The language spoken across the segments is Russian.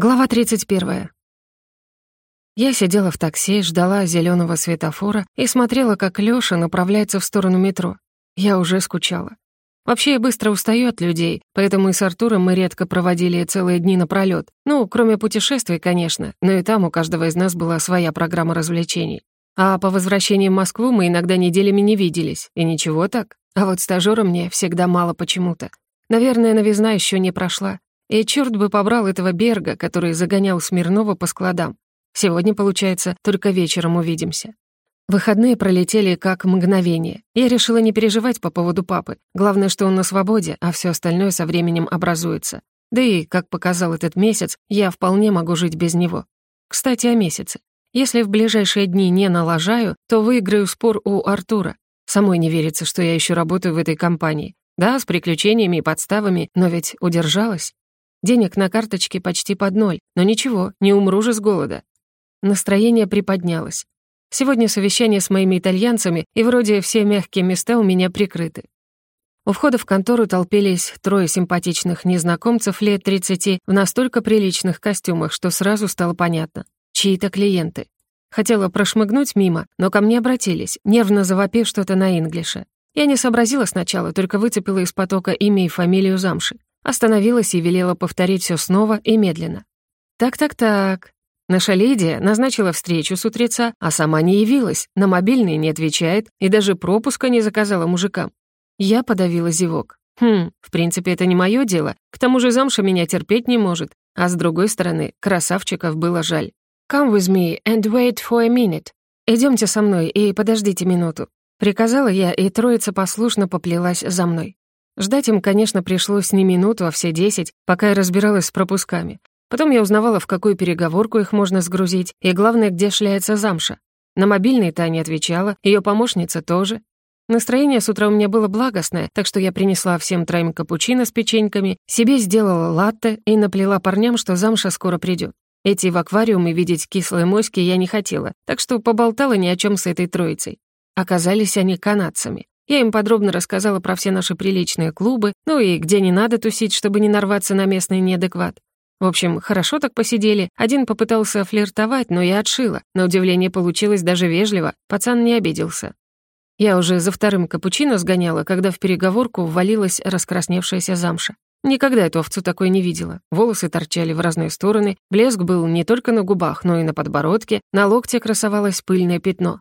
Глава 31. Я сидела в такси, ждала зеленого светофора и смотрела, как Лёша направляется в сторону метро. Я уже скучала. Вообще, я быстро устаю от людей, поэтому и с Артуром мы редко проводили целые дни напролёт. Ну, кроме путешествий, конечно, но и там у каждого из нас была своя программа развлечений. А по возвращении в Москву мы иногда неделями не виделись, и ничего так. А вот стажёра мне всегда мало почему-то. Наверное, новизна ещё не прошла. И черт бы побрал этого Берга, который загонял Смирнова по складам. Сегодня, получается, только вечером увидимся. Выходные пролетели как мгновение. Я решила не переживать по поводу папы. Главное, что он на свободе, а все остальное со временем образуется. Да и, как показал этот месяц, я вполне могу жить без него. Кстати, о месяце. Если в ближайшие дни не налажаю, то выиграю спор у Артура. Самой не верится, что я еще работаю в этой компании. Да, с приключениями и подставами, но ведь удержалась. Денег на карточке почти под ноль, но ничего, не умру же с голода. Настроение приподнялось. Сегодня совещание с моими итальянцами, и вроде все мягкие места у меня прикрыты. У входа в контору толпились трое симпатичных незнакомцев лет 30 в настолько приличных костюмах, что сразу стало понятно. Чьи-то клиенты. Хотела прошмыгнуть мимо, но ко мне обратились, нервно завопив что-то на инглише. Я не сообразила сначала, только выцепила из потока имя и фамилию замши. Остановилась и велела повторить все снова и медленно. «Так-так-так». Наша Лидия назначила встречу с утреца, а сама не явилась, на мобильный не отвечает и даже пропуска не заказала мужикам. Я подавила зевок. Хм, в принципе, это не мое дело. К тому же замша меня терпеть не может. А с другой стороны, красавчиков было жаль. «Come with me and wait for a minute». «Идемте со мной и подождите минуту», — приказала я, и троица послушно поплелась за мной. Ждать им, конечно, пришлось не минуту, а все десять, пока я разбиралась с пропусками. Потом я узнавала, в какую переговорку их можно сгрузить, и главное, где шляется замша. На мобильный Таня отвечала, ее помощница тоже. Настроение с утра у меня было благостное, так что я принесла всем троим капучино с печеньками, себе сделала латте и наплела парням, что замша скоро придет. Идти в аквариум и видеть кислые моськи я не хотела, так что поболтала ни о чем с этой троицей. Оказались они канадцами. Я им подробно рассказала про все наши приличные клубы, ну и где не надо тусить, чтобы не нарваться на местный неадекват. В общем, хорошо так посидели. Один попытался флиртовать, но я отшила. На удивление получилось даже вежливо. Пацан не обиделся. Я уже за вторым капучино сгоняла, когда в переговорку ввалилась раскрасневшаяся замша. Никогда эту овцу такой не видела. Волосы торчали в разные стороны, блеск был не только на губах, но и на подбородке, на локте красовалось пыльное пятно.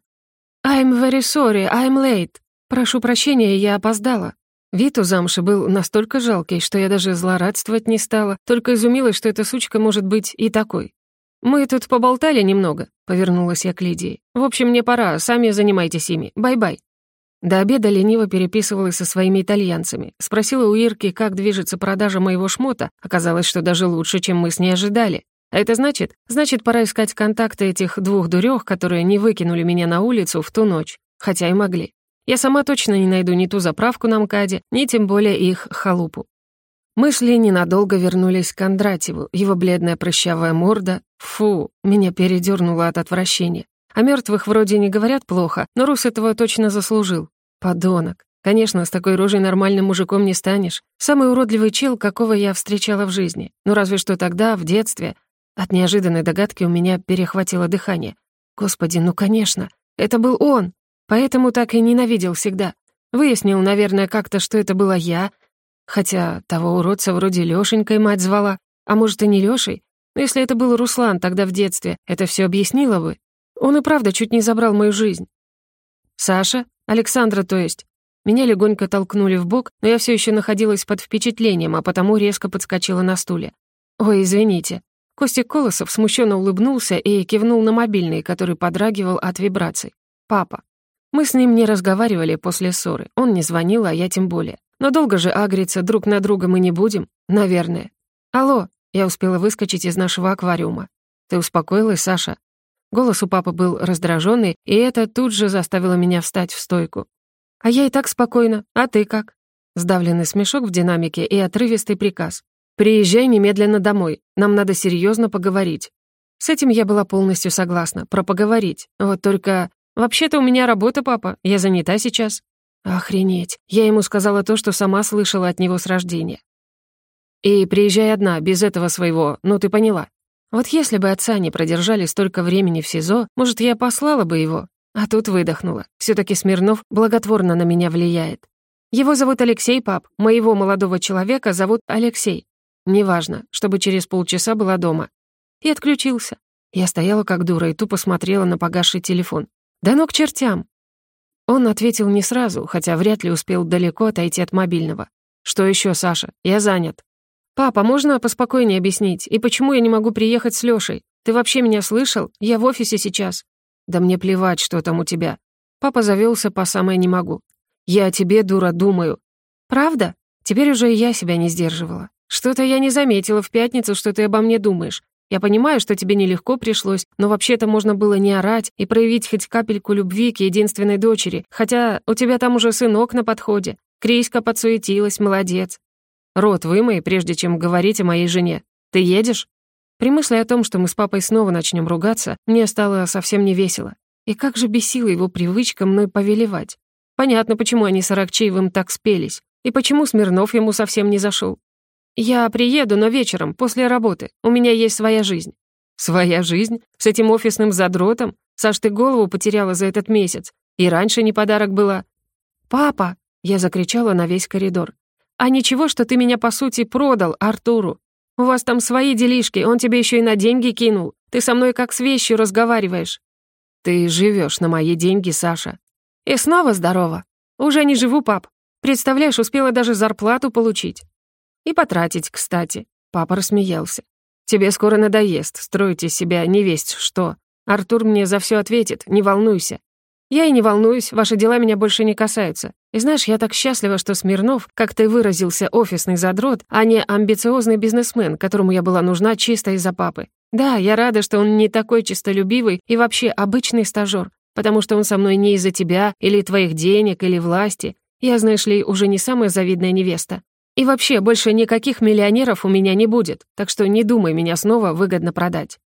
«I'm very sorry, I'm late», «Прошу прощения, я опоздала». Вид у замши был настолько жалкий, что я даже злорадствовать не стала, только изумилась, что эта сучка может быть и такой. «Мы тут поболтали немного», — повернулась я к Лидии. «В общем, мне пора, сами занимайтесь ими. Bye-bye». До обеда лениво переписывалась со своими итальянцами. Спросила у Ирки, как движется продажа моего шмота. Оказалось, что даже лучше, чем мы с ней ожидали. А это значит? Значит, пора искать контакты этих двух дурёх, которые не выкинули меня на улицу в ту ночь. Хотя и могли. Я сама точно не найду ни ту заправку на МКАДе, ни тем более их халупу. Мы шли ненадолго вернулись к Кондратьеву, его бледная прыщавая морда. Фу, меня передернуло от отвращения. О мертвых вроде не говорят плохо, но Рус этого точно заслужил. Подонок. Конечно, с такой рожей нормальным мужиком не станешь. Самый уродливый чел, какого я встречала в жизни. Ну разве что тогда, в детстве. От неожиданной догадки у меня перехватило дыхание. Господи, ну конечно, это был он. Поэтому так и ненавидел всегда. Выяснил, наверное, как-то, что это была я. Хотя того уродца вроде Лёшенькой мать звала. А может, и не Лёшей? Но если это был Руслан тогда в детстве, это все объяснило бы. Он и правда чуть не забрал мою жизнь. Саша? Александра, то есть. Меня легонько толкнули в бок, но я все еще находилась под впечатлением, а потому резко подскочила на стуле. «Ой, извините». Костик Колосов смущенно улыбнулся и кивнул на мобильный, который подрагивал от вибраций. «Папа». Мы с ним не разговаривали после ссоры. Он не звонил, а я тем более. Но долго же агриться друг на друга мы не будем, наверное. Алло, я успела выскочить из нашего аквариума. Ты успокоилась, Саша? Голос у папы был раздраженный, и это тут же заставило меня встать в стойку. А я и так спокойно. А ты как? Сдавленный смешок в динамике и отрывистый приказ. «Приезжай немедленно домой. Нам надо серьезно поговорить». С этим я была полностью согласна, про поговорить. Вот только «Вообще-то у меня работа, папа, я занята сейчас». «Охренеть, я ему сказала то, что сама слышала от него с рождения». «И приезжай одна, без этого своего, ну ты поняла». Вот если бы отца не продержали столько времени в СИЗО, может, я послала бы его. А тут выдохнула. все таки Смирнов благотворно на меня влияет. Его зовут Алексей, пап. Моего молодого человека зовут Алексей. Неважно, чтобы через полчаса была дома. И отключился. Я стояла как дура и тупо смотрела на погасший телефон. «Да ну к чертям!» Он ответил не сразу, хотя вряд ли успел далеко отойти от мобильного. «Что еще, Саша? Я занят». «Папа, можно поспокойнее объяснить? И почему я не могу приехать с Лёшей? Ты вообще меня слышал? Я в офисе сейчас». «Да мне плевать, что там у тебя». Папа завелся по самое не могу. «Я о тебе, дура, думаю». «Правда?» Теперь уже и я себя не сдерживала. «Что-то я не заметила в пятницу, что ты обо мне думаешь. Я понимаю, что тебе нелегко пришлось, но вообще-то можно было не орать и проявить хоть капельку любви к единственной дочери, хотя у тебя там уже сынок на подходе. Криська подсуетилась, молодец. Рот вымой, прежде чем говорить о моей жене. Ты едешь?» При мысли о том, что мы с папой снова начнем ругаться, мне стало совсем не весело. И как же бесила его привычка мной повелевать. Понятно, почему они с Аракчеевым так спелись, и почему Смирнов ему совсем не зашел. «Я приеду, но вечером, после работы. У меня есть своя жизнь». «Своя жизнь? С этим офисным задротом? Саш, ты голову потеряла за этот месяц. И раньше не подарок была». «Папа!» — я закричала на весь коридор. «А ничего, что ты меня, по сути, продал Артуру. У вас там свои делишки, он тебе еще и на деньги кинул. Ты со мной как с вещью разговариваешь». «Ты живешь на мои деньги, Саша». «И снова здорово. Уже не живу, пап. Представляешь, успела даже зарплату получить. И потратить, кстати. Папа рассмеялся. Тебе скоро надоест строить из себя невесть что. Артур мне за все ответит, не волнуйся. Я и не волнуюсь, ваши дела меня больше не касаются. И знаешь, я так счастлива, что Смирнов, как ты выразился, офисный задрот, а не амбициозный бизнесмен, которому я была нужна чисто из-за папы. Да, я рада, что он не такой чистолюбивый и вообще обычный стажёр, потому что он со мной не из-за тебя или твоих денег или власти. Я, знаешь ли, уже не самая завидная невеста. И вообще, больше никаких миллионеров у меня не будет, так что не думай меня снова выгодно продать».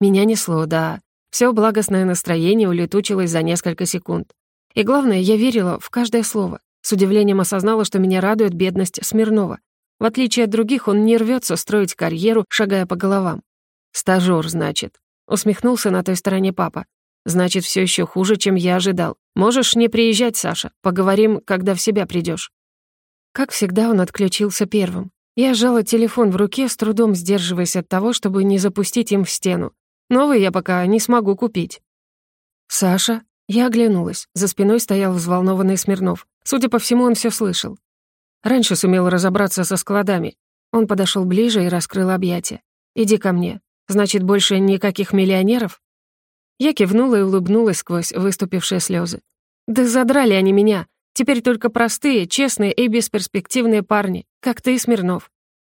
Меня несло, да. Все благостное настроение улетучилось за несколько секунд. И главное, я верила в каждое слово. С удивлением осознала, что меня радует бедность Смирнова. В отличие от других, он не рвется строить карьеру, шагая по головам. «Стажёр, значит», — усмехнулся на той стороне папа. «Значит, все еще хуже, чем я ожидал. Можешь не приезжать, Саша. Поговорим, когда в себя придешь. Как всегда, он отключился первым. Я сжала телефон в руке, с трудом сдерживаясь от того, чтобы не запустить им в стену. Новый я пока не смогу купить. «Саша?» Я оглянулась. За спиной стоял взволнованный Смирнов. Судя по всему, он все слышал. Раньше сумел разобраться со складами. Он подошел ближе и раскрыл объятия. «Иди ко мне. Значит, больше никаких миллионеров?» Я кивнула и улыбнулась сквозь выступившие слезы. «Да задрали они меня! Теперь только простые, честные и бесперспективные парни, как ты, Смирнов.